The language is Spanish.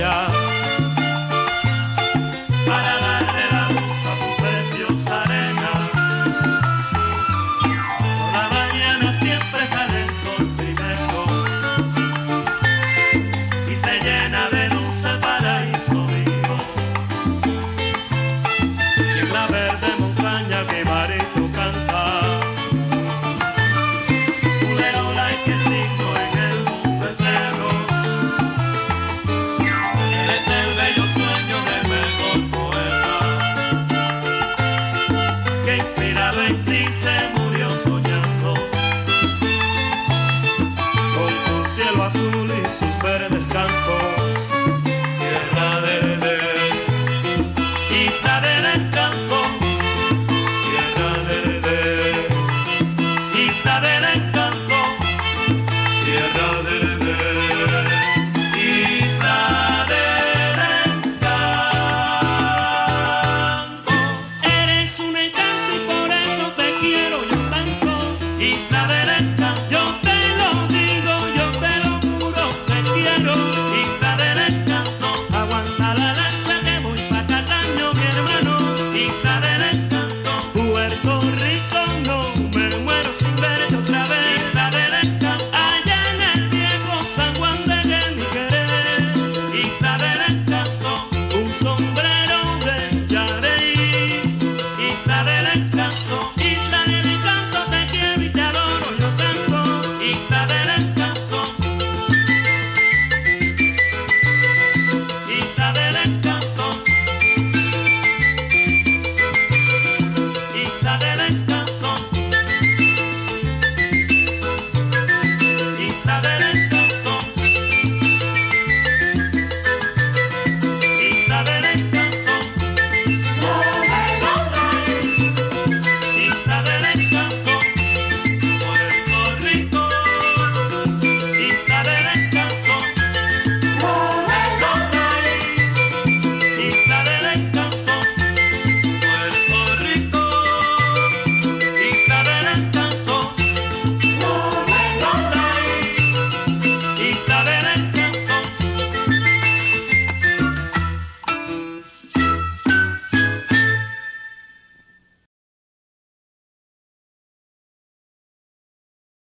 Yeah. inspirado en ti se He's not a